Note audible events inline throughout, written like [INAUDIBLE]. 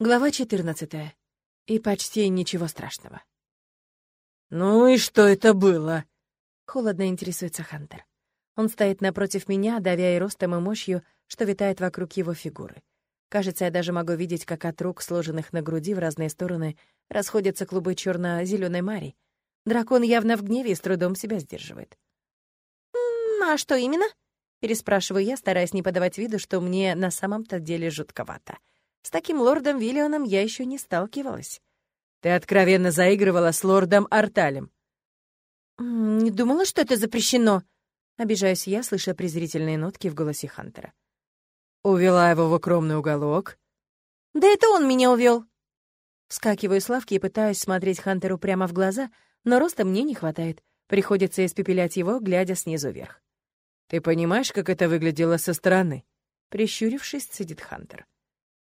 Глава 14. И почти ничего страшного. «Ну и что это было?» — холодно интересуется Хантер. Он стоит напротив меня, давя и ростом, и мощью, что витает вокруг его фигуры. Кажется, я даже могу видеть, как от рук, сложенных на груди в разные стороны, расходятся клубы черно зеленой мари. Дракон явно в гневе и с трудом себя сдерживает. «А что именно?» — переспрашиваю я, стараясь не подавать виду, что мне на самом-то деле жутковато. С таким лордом Виллионом я еще не сталкивалась. Ты откровенно заигрывала с лордом Арталем. «Не думала, что это запрещено», — обижаюсь я, слыша презрительные нотки в голосе Хантера. Увела его в укромный уголок. «Да это он меня увел. Вскакиваю с лавки и пытаюсь смотреть Хантеру прямо в глаза, но роста мне не хватает. Приходится испепелять его, глядя снизу вверх. «Ты понимаешь, как это выглядело со стороны?» Прищурившись, сидит Хантер.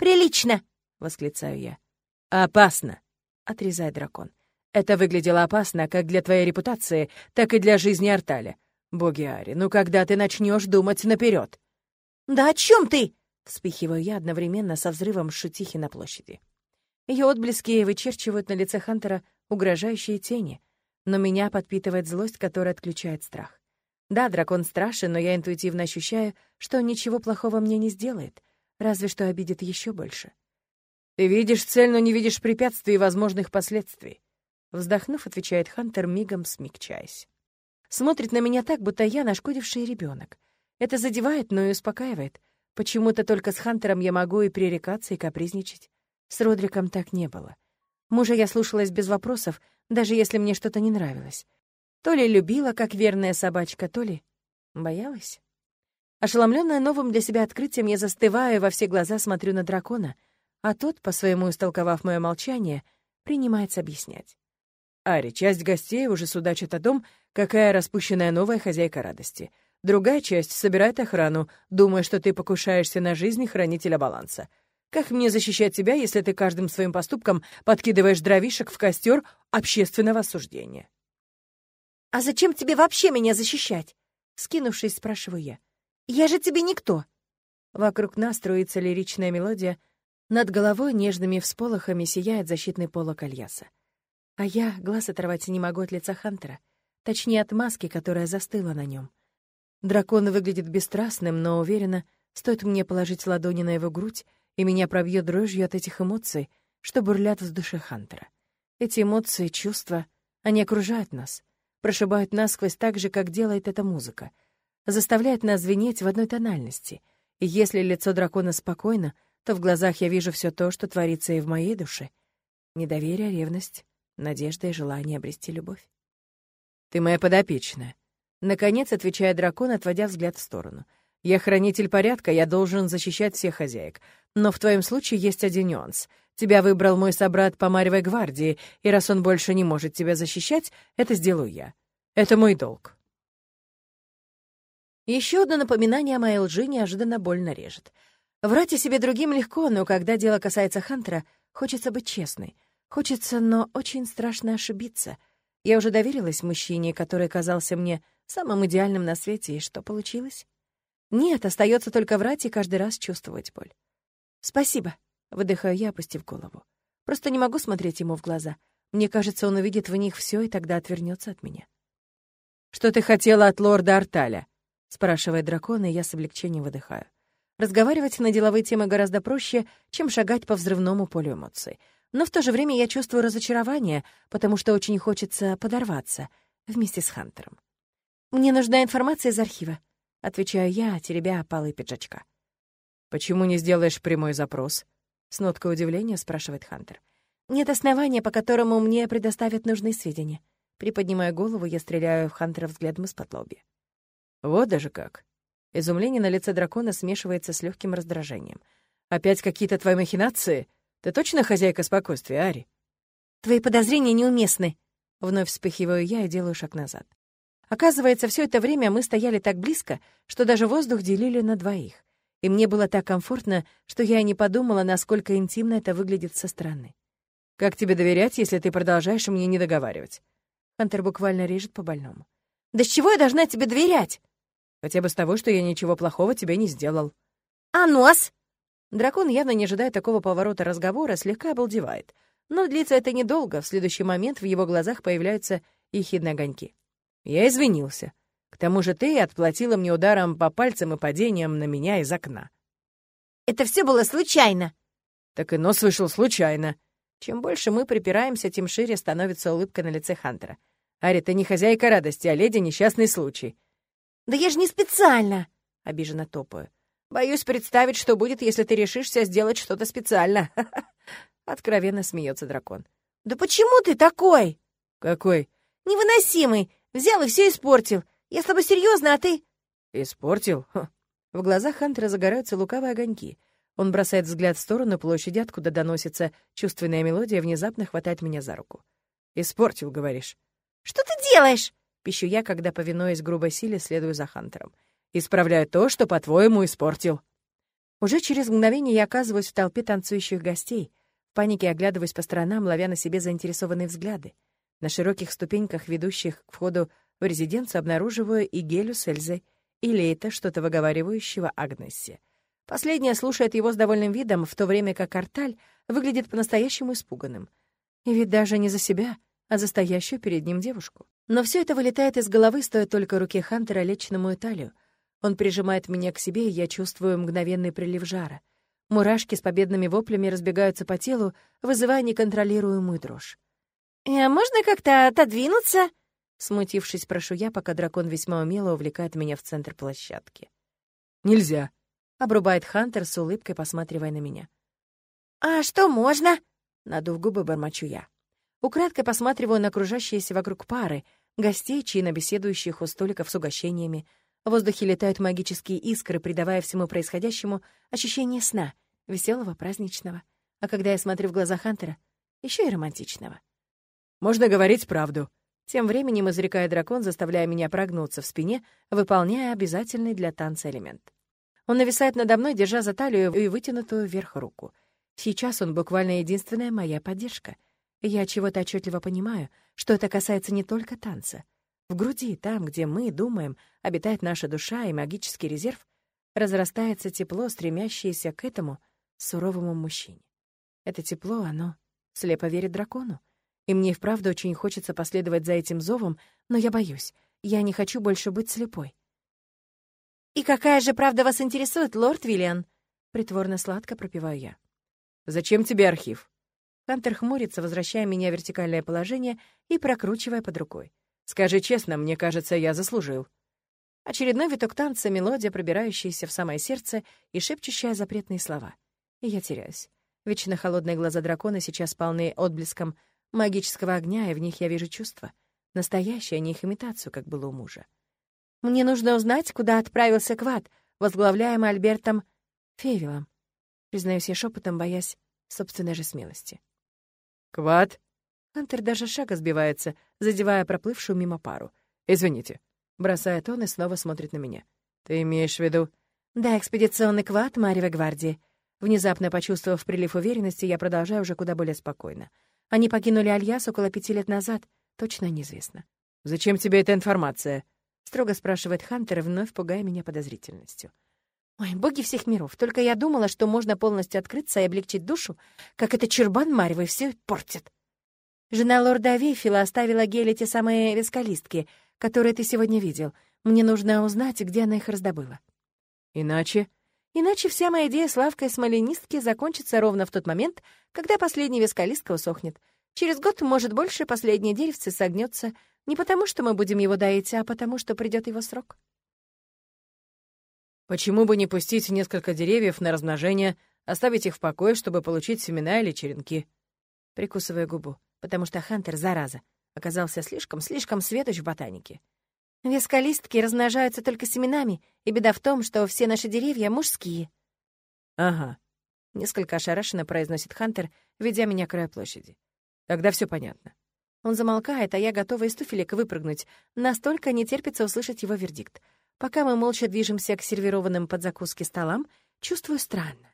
«Прилично!» — восклицаю я. «Опасно!» — отрезает дракон. «Это выглядело опасно как для твоей репутации, так и для жизни Арталя. Боги Ари, ну когда ты начнешь думать наперед? «Да о чем ты?» — вспихиваю я одновременно со взрывом шутихи на площади. Ее отблески вычерчивают на лице Хантера угрожающие тени, но меня подпитывает злость, которая отключает страх. Да, дракон страшен, но я интуитивно ощущаю, что ничего плохого мне не сделает — разве что обидит еще больше. «Ты видишь цель, но не видишь препятствий и возможных последствий», вздохнув, отвечает Хантер, мигом смягчаясь. Смотрит на меня так, будто я нашкодивший ребенок. Это задевает, но и успокаивает. Почему-то только с Хантером я могу и пререкаться, и капризничать. С Родриком так не было. Мужа я слушалась без вопросов, даже если мне что-то не нравилось. То ли любила, как верная собачка, то ли боялась. Ошеломленная новым для себя открытием, я застываю во все глаза смотрю на дракона, а тот, по-своему истолковав мое молчание, принимается объяснять. «Ари, часть гостей уже судачит о том, какая распущенная новая хозяйка радости. Другая часть собирает охрану, думая, что ты покушаешься на жизнь хранителя баланса. Как мне защищать тебя, если ты каждым своим поступком подкидываешь дровишек в костер общественного осуждения?» «А зачем тебе вообще меня защищать?» Скинувшись, спрашиваю я. «Я же тебе никто!» Вокруг нас строится лиричная мелодия, над головой нежными всполохами сияет защитный полок Альяса. А я глаз оторвать не могу от лица Хантера, точнее, от маски, которая застыла на нем. Дракон выглядит бесстрастным, но уверенно, стоит мне положить ладони на его грудь, и меня пробьет дрожью от этих эмоций, что бурлят в душе Хантера. Эти эмоции, чувства, они окружают нас, прошибают насквозь так же, как делает эта музыка — заставляет нас звенеть в одной тональности. И если лицо дракона спокойно, то в глазах я вижу все то, что творится и в моей душе. Недоверие, ревность, надежда и желание обрести любовь. «Ты моя подопечная», — наконец отвечает дракон, отводя взгляд в сторону. «Я хранитель порядка, я должен защищать всех хозяек. Но в твоем случае есть один нюанс. Тебя выбрал мой собрат по Маревой гвардии, и раз он больше не может тебя защищать, это сделаю я. Это мой долг». Еще одно напоминание о моей лжи неожиданно больно режет. Врать о себе другим легко, но когда дело касается Хантера, хочется быть честной. Хочется, но очень страшно ошибиться. Я уже доверилась мужчине, который казался мне самым идеальным на свете, и что получилось? Нет, остается только врать и каждый раз чувствовать боль. «Спасибо», — выдыхаю я, опустив голову. Просто не могу смотреть ему в глаза. Мне кажется, он увидит в них все и тогда отвернется от меня. «Что ты хотела от лорда Арталя?» Спрашивает дракон, и я с облегчением выдыхаю. Разговаривать на деловые темы гораздо проще, чем шагать по взрывному полю эмоций. Но в то же время я чувствую разочарование, потому что очень хочется подорваться вместе с Хантером. «Мне нужна информация из архива», — отвечаю я, теребя опалы пиджачка. «Почему не сделаешь прямой запрос?» — с ноткой удивления спрашивает Хантер. «Нет основания, по которому мне предоставят нужные сведения». Приподнимая голову, я стреляю в Хантера взглядом из-под лобья. Вот даже как. Изумление на лице дракона смешивается с легким раздражением. Опять какие-то твои махинации? Ты точно хозяйка спокойствия, Ари? Твои подозрения неуместны. Вновь вспыхиваю я и делаю шаг назад. Оказывается, все это время мы стояли так близко, что даже воздух делили на двоих. И мне было так комфортно, что я и не подумала, насколько интимно это выглядит со стороны. «Как тебе доверять, если ты продолжаешь мне не договаривать?» Хантер буквально режет по больному. «Да с чего я должна тебе доверять?» Хотя бы с того, что я ничего плохого тебе не сделал. А нос? Дракон, явно не ожидая такого поворота разговора, слегка обалдевает. Но длится это недолго, в следующий момент в его глазах появляются ехидные огоньки. «Я извинился. К тому же ты отплатила мне ударом по пальцам и падением на меня из окна». «Это все было случайно!» «Так и нос вышел случайно». Чем больше мы припираемся, тем шире становится улыбка на лице Хантера. «Ари, ты не хозяйка радости, а леди несчастный случай». «Да я же не специально!» — обиженно топаю. «Боюсь представить, что будет, если ты решишься сделать что-то специально». [LAUGHS] Откровенно смеется дракон. «Да почему ты такой?» «Какой?» «Невыносимый. Взял и все испортил. Я с тобой серьезно, а ты...» «Испортил?» В глазах Хантера загораются лукавые огоньки. Он бросает взгляд в сторону площади, откуда доносится чувственная мелодия, внезапно хватает меня за руку. «Испортил, говоришь?» «Что ты делаешь?» — пищу я, когда, повинуясь грубой силе, следую за Хантером. «Исправляю то, что, по-твоему, испортил». Уже через мгновение я оказываюсь в толпе танцующих гостей. В панике оглядываюсь по сторонам, ловя на себе заинтересованные взгляды. На широких ступеньках, ведущих к входу в резиденцию, обнаруживаю и Гелю с Эльзой, и Лейта, что-то выговаривающего Агнессе. Последняя слушает его с довольным видом, в то время как Арталь выглядит по-настоящему испуганным. И ведь даже не за себя, а за стоящую перед ним девушку. Но все это вылетает из головы, стоит только руке Хантера лечь на мою талию. Он прижимает меня к себе, и я чувствую мгновенный прилив жара. Мурашки с победными воплями разбегаются по телу, вызывая неконтролируемую дрожь. «А можно как-то отодвинуться?» Смутившись, прошу я, пока дракон весьма умело увлекает меня в центр площадки. «Нельзя», — обрубает Хантер с улыбкой, посматривая на меня. «А что можно?» — надув губы, бормочу я. Украдкой посматриваю на окружающиеся вокруг пары, гостей, чинно беседующих у столиков с угощениями. В воздухе летают магические искры, придавая всему происходящему ощущение сна, веселого, праздничного. А когда я смотрю в глаза Хантера, еще и романтичного. «Можно говорить правду», тем временем изрекает дракон, заставляя меня прогнуться в спине, выполняя обязательный для танца элемент. Он нависает надо мной, держа за талию и вытянутую вверх руку. Сейчас он буквально единственная моя поддержка — я чего-то отчетливо понимаю, что это касается не только танца. В груди, там, где мы думаем, обитает наша душа и магический резерв, разрастается тепло, стремящееся к этому суровому мужчине. Это тепло, оно слепо верит дракону. И мне вправду очень хочется последовать за этим зовом, но я боюсь. Я не хочу больше быть слепой. «И какая же правда вас интересует, лорд Виллиан?» Притворно сладко пропеваю я. «Зачем тебе архив?» Хантер хмурится, возвращая меня в вертикальное положение и прокручивая под рукой. «Скажи честно, мне кажется, я заслужил». Очередной виток танца, мелодия, пробирающаяся в самое сердце и шепчущая запретные слова. И я теряюсь. Вечно холодные глаза дракона сейчас полны отблеском магического огня, и в них я вижу чувства. Настоящие, а не их имитацию, как было у мужа. Мне нужно узнать, куда отправился Квад, возглавляемый Альбертом Февилом. Признаюсь я шепотом, боясь собственной же смелости. «Квад?» Хантер даже шага сбивается, задевая проплывшую мимо пару. «Извините». Бросает он и снова смотрит на меня. «Ты имеешь в виду...» «Да, экспедиционный квад Марьевой гвардии». Внезапно почувствовав прилив уверенности, я продолжаю уже куда более спокойно. Они покинули Альяс около пяти лет назад. Точно неизвестно. «Зачем тебе эта информация?» — строго спрашивает Хантер, вновь пугая меня подозрительностью. Ой, боги всех миров, только я думала, что можно полностью открыться и облегчить душу, как это чурбан Марьевой все портит. Жена лорда Вейфила оставила Геле те самые вискалистки, которые ты сегодня видел. Мне нужно узнать, где она их раздобыла. Иначе? Иначе вся моя идея с лавкой смоленистки закончится ровно в тот момент, когда последняя вискалистка усохнет. Через год, может, больше последнее деревце согнется не потому, что мы будем его доить, а потому, что придет его срок. Почему бы не пустить несколько деревьев на размножение, оставить их в покое, чтобы получить семена или черенки? Прикусывая губу, потому что Хантер, зараза, оказался слишком-слишком светоч в ботанике. Вескалистки размножаются только семенами, и беда в том, что все наши деревья мужские. Ага. Несколько ошарашенно произносит Хантер, ведя меня к краю площади. Тогда все понятно. Он замолкает, а я готова из туфелек выпрыгнуть. Настолько не терпится услышать его вердикт. Пока мы молча движемся к сервированным под закуски столам, чувствую странно.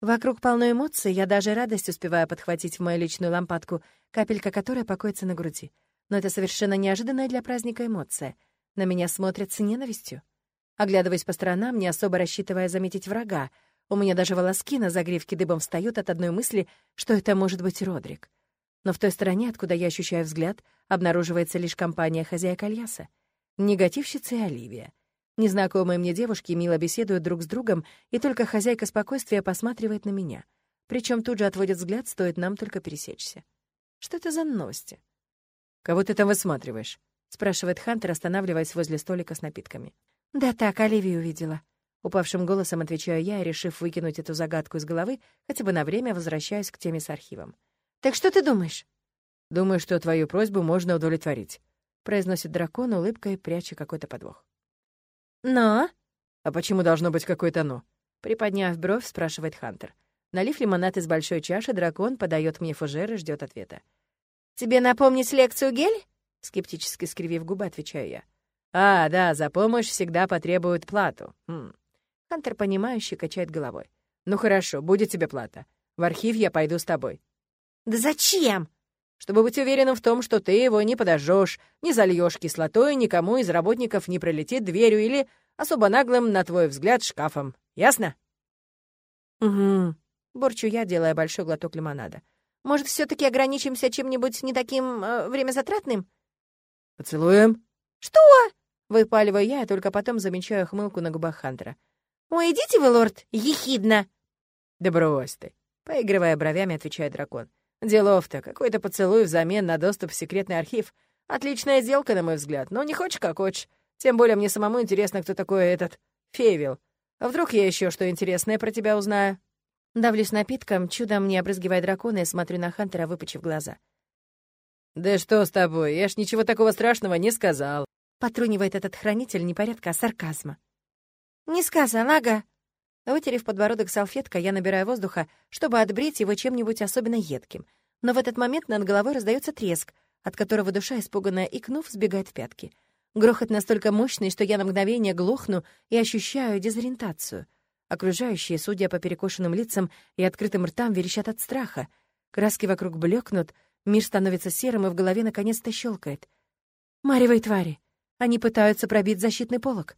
Вокруг полно эмоций, я даже радость успеваю подхватить в мою личную лампадку, капелька которой покоится на груди. Но это совершенно неожиданная для праздника эмоция. На меня смотрят с ненавистью. Оглядываясь по сторонам, не особо рассчитывая заметить врага, у меня даже волоски на загривке дыбом встают от одной мысли, что это может быть Родрик. Но в той стороне, откуда я ощущаю взгляд, обнаруживается лишь компания хозяек Альяса. Негативщица и Оливия. Незнакомые мне девушки мило беседуют друг с другом, и только хозяйка спокойствия посматривает на меня. Причем тут же отводит взгляд, стоит нам только пересечься. Что это за новости? «Кого ты там высматриваешь?» — спрашивает Хантер, останавливаясь возле столика с напитками. «Да так, Оливию увидела». Упавшим голосом отвечаю я, решив выкинуть эту загадку из головы, хотя бы на время возвращаюсь к теме с архивом. «Так что ты думаешь?» «Думаю, что твою просьбу можно удовлетворить», — произносит дракон, улыбкой пряча какой-то подвох. «Но?» «А почему должно быть какое-то «но»?» Приподняв бровь, спрашивает Хантер. Налив лимонад из большой чаши, дракон подает мне фужер и ждет ответа. «Тебе напомнить лекцию гель?» Скептически скривив губы, отвечаю я. «А, да, за помощь всегда потребуют плату». Хм. Хантер, понимающе качает головой. «Ну хорошо, будет тебе плата. В архив я пойду с тобой». «Да зачем?» Чтобы быть уверенным в том, что ты его не подожжешь, не зальешь кислотой, никому из работников не пролетит дверью или особо наглым, на твой взгляд, шкафом. Ясно? Угу. Борчу я, делая большой глоток лимонада. Может, все таки ограничимся чем-нибудь не таким э, времязатратным? Поцелуем? Что? Выпаливаю я, и только потом замечаю хмылку на губах Хантера. «Ой, идите вы, лорд, ехидно!» «Да брось ты!» Поигрывая бровями, отвечает дракон. Делов-то, какой-то поцелуй взамен на доступ в секретный архив. Отличная сделка, на мой взгляд, но не хочешь, как хочешь. Тем более мне самому интересно, кто такой этот Фейвил. А вдруг я еще что интересное про тебя узнаю?» Давлюсь напитком, чудом не обрызгивая дракона и смотрю на Хантера, выпучив глаза. «Да что с тобой? Я ж ничего такого страшного не сказал». Потрунивает этот хранитель непорядка, сарказма. «Не сказал, ага», Вытерев подбородок салфеткой, я набираю воздуха, чтобы отбрить его чем-нибудь особенно едким. Но в этот момент над головой раздается треск, от которого душа, испуганная икнув, сбегает в пятки. Грохот настолько мощный, что я на мгновение глохну и ощущаю дезориентацию. Окружающие, судя по перекошенным лицам и открытым ртам, верещат от страха. Краски вокруг блекнут, мир становится серым и в голове наконец-то щелкает. Маревой твари! Они пытаются пробить защитный полог.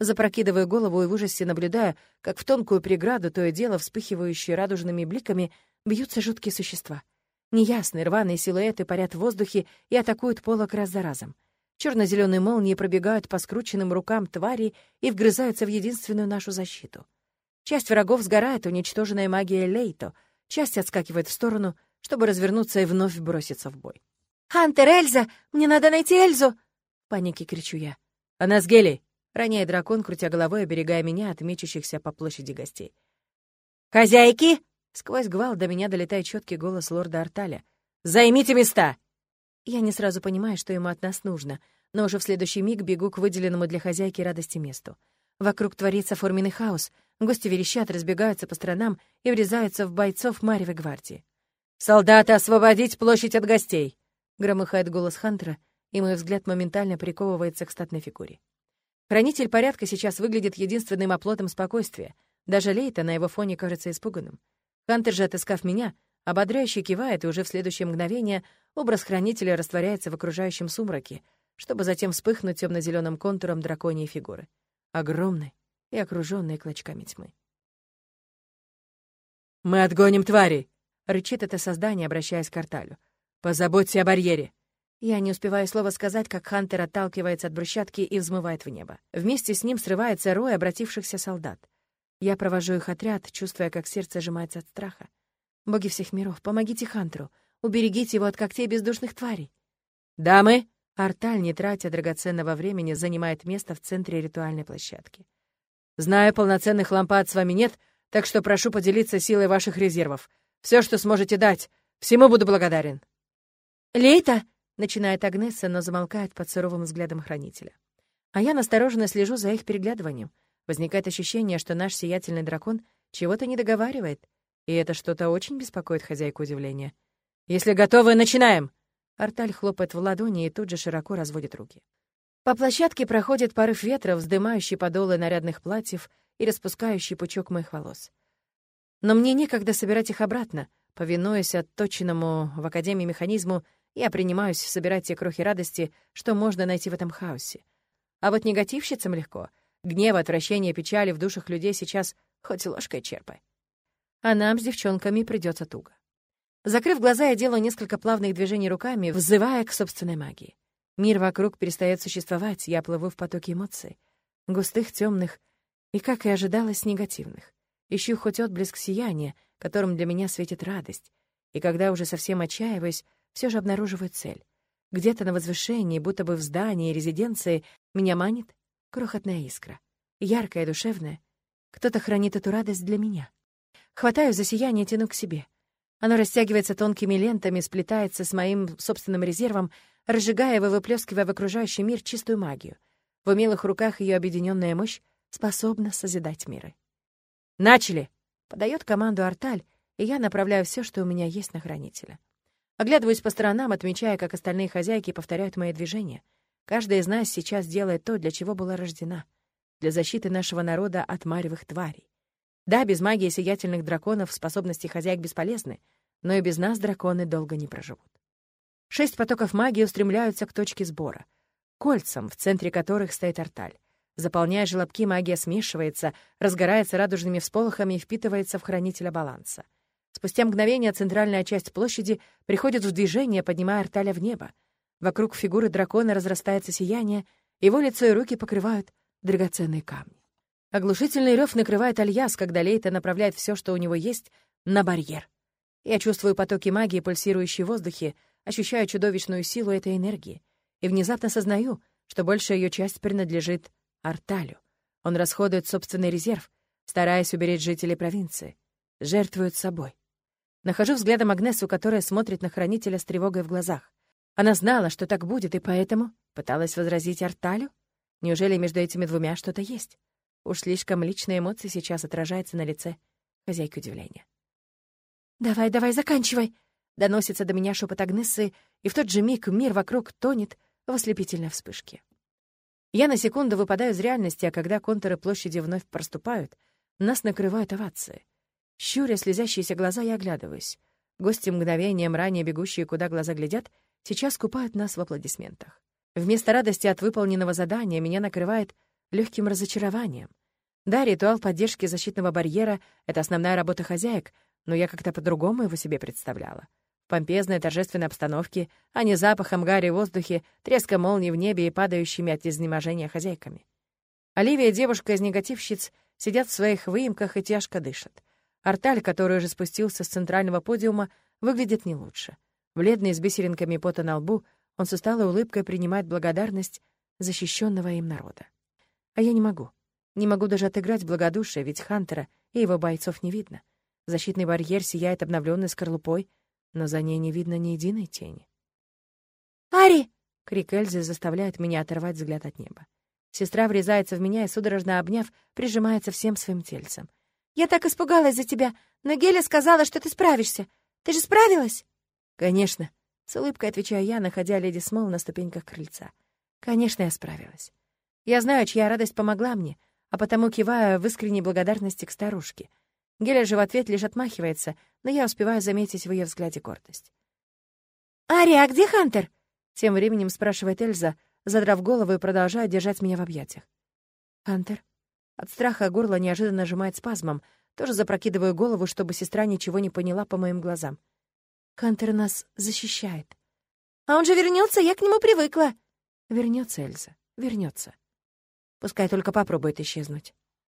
Запрокидываю голову и в ужасе наблюдая, как в тонкую преграду, то и дело вспыхивающие радужными бликами, бьются жуткие существа. Неясные рваные силуэты парят в воздухе и атакуют полок раз за разом. черно зеленые молнии пробегают по скрученным рукам твари и вгрызаются в единственную нашу защиту. Часть врагов сгорает, уничтоженная магией Лейто, часть отскакивает в сторону, чтобы развернуться и вновь броситься в бой. «Хантер, Эльза! Мне надо найти Эльзу!» В панике кричу я. «Она с Гелей!» Роняет дракон, крутя головой, оберегая меня от мечущихся по площади гостей. «Хозяйки!» — сквозь гвал до меня долетает четкий голос лорда Арталя. «Займите места!» Я не сразу понимаю, что ему от нас нужно, но уже в следующий миг бегу к выделенному для хозяйки радости месту. Вокруг творится форменный хаос, гости верещат, разбегаются по сторонам и врезаются в бойцов Марьевой гвардии. «Солдаты, освободить площадь от гостей!» — громыхает голос Хантера, и мой взгляд моментально приковывается к статной фигуре. Хранитель порядка сейчас выглядит единственным оплотом спокойствия. Даже Лейта на его фоне кажется испуганным. Хантер же, отыскав меня, ободряюще кивает, и уже в следующее мгновение образ хранителя растворяется в окружающем сумраке, чтобы затем вспыхнуть темно зеленым контуром драконьей фигуры. Огромной и окруженной клочками тьмы. «Мы отгоним твари!» — рычит это создание, обращаясь к Арталю. «Позаботься о барьере!» Я не успеваю слова сказать, как Хантер отталкивается от брусчатки и взмывает в небо. Вместе с ним срывается рой обратившихся солдат. Я провожу их отряд, чувствуя, как сердце сжимается от страха. Боги всех миров, помогите Хантеру. Уберегите его от когтей бездушных тварей. «Дамы!» Арталь, не тратя драгоценного времени, занимает место в центре ритуальной площадки. «Знаю, полноценных лампад с вами нет, так что прошу поделиться силой ваших резервов. Все, что сможете дать, всему буду благодарен». «Лейта!» Начинает Агнесса, но замолкает под суровым взглядом хранителя. А я настороженно слежу за их переглядыванием. Возникает ощущение, что наш сиятельный дракон чего-то не договаривает, и это что-то очень беспокоит хозяйку удивления. «Если готовы, начинаем!» Арталь хлопает в ладони и тут же широко разводит руки. По площадке проходит порыв ветра, вздымающий подолы нарядных платьев и распускающий пучок моих волос. Но мне некогда собирать их обратно. Повинуясь отточенному в Академии механизму, я принимаюсь собирать те крохи радости, что можно найти в этом хаосе. А вот негативщицам легко. Гнева, отвращения, печали в душах людей сейчас хоть ложкой черпай. А нам с девчонками придется туго. Закрыв глаза, я делаю несколько плавных движений руками, взывая к собственной магии. Мир вокруг перестает существовать, я плыву в потоке эмоций. Густых, темных и, как и ожидалось, негативных. Ищу хоть отблеск сияния, которым для меня светит радость. И когда уже совсем отчаиваюсь, все же обнаруживаю цель. Где-то на возвышении, будто бы в здании резиденции, меня манит крохотная искра. Яркая, душевная. Кто-то хранит эту радость для меня. Хватаю за сияние, тяну к себе. Оно растягивается тонкими лентами, сплетается с моим собственным резервом, разжигая и выплескивая в окружающий мир чистую магию. В умелых руках ее объединенная мощь способна созидать миры. «Начали!» — подает команду Арталь, и я направляю все, что у меня есть на хранителя. Оглядываюсь по сторонам, отмечая, как остальные хозяйки повторяют мои движения. Каждая из нас сейчас делает то, для чего была рождена. Для защиты нашего народа от маревых тварей. Да, без магии сиятельных драконов способности хозяек бесполезны, но и без нас драконы долго не проживут. Шесть потоков магии устремляются к точке сбора, кольцам, в центре которых стоит арталь. Заполняя желобки, магия смешивается, разгорается радужными всполохами и впитывается в хранителя баланса. Спустя мгновение центральная часть площади приходит в движение, поднимая Арталя в небо. Вокруг фигуры дракона разрастается сияние, его лицо и руки покрывают драгоценные камни. Оглушительный рев накрывает Альяс, когда Лейта направляет все, что у него есть, на барьер. Я чувствую потоки магии, пульсирующие в воздухе, ощущаю чудовищную силу этой энергии, и внезапно сознаю, что большая ее часть принадлежит Арталю. Он расходует собственный резерв, стараясь уберечь жителей провинции, жертвует собой. Нахожу взглядом Агнесу, которая смотрит на хранителя с тревогой в глазах. Она знала, что так будет, и поэтому пыталась возразить Арталю? Неужели между этими двумя что-то есть? Уж слишком личные эмоции сейчас отражаются на лице хозяйки удивления. «Давай, давай, заканчивай!» Доносится до меня шепот Агнессы, и в тот же миг мир вокруг тонет в ослепительной вспышке. Я на секунду выпадаю из реальности, а когда контуры площади вновь проступают, нас накрывают овации. Щуря слезящиеся глаза, я оглядываюсь. Гости, мгновением ранее бегущие, куда глаза глядят, сейчас купают нас в аплодисментах. Вместо радости от выполненного задания меня накрывает легким разочарованием. Да, ритуал поддержки защитного барьера — это основная работа хозяек, но я как-то по-другому его себе представляла. В помпезной торжественной обстановке, а не запахом гари в воздухе, треском молний в небе и падающими от изнеможения хозяйками. Оливия, девушка из негативщиц, сидят в своих выемках и тяжко дышат. Арталь, который уже спустился с центрального подиума, выглядит не лучше. Бледный, с бисеринками пота на лбу, он с усталой улыбкой принимает благодарность защищенного им народа. А я не могу. Не могу даже отыграть благодушие, ведь Хантера и его бойцов не видно. Защитный барьер сияет обновленной скорлупой, но за ней не видно ни единой тени. «Ари!» — крик Эльзы заставляет меня оторвать взгляд от неба. Сестра врезается в меня и, судорожно обняв, прижимается всем своим тельцем — я так испугалась за тебя, но Геля сказала, что ты справишься. Ты же справилась?» «Конечно», — с улыбкой отвечаю я, находя леди Смол на ступеньках крыльца. «Конечно, я справилась. Я знаю, чья радость помогла мне, а потому киваю в искренней благодарности к старушке. Геля же в ответ лишь отмахивается, но я успеваю заметить в ее взгляде гордость. «Ари, а где Хантер?» — тем временем спрашивает Эльза, задрав голову и продолжая держать меня в объятиях. «Хантер?» От страха горло неожиданно сжимает спазмом. Тоже запрокидываю голову, чтобы сестра ничего не поняла по моим глазам. Хантер нас защищает. А он же вернется, я к нему привыкла. Вернется, Эльза, вернется. Пускай только попробует исчезнуть.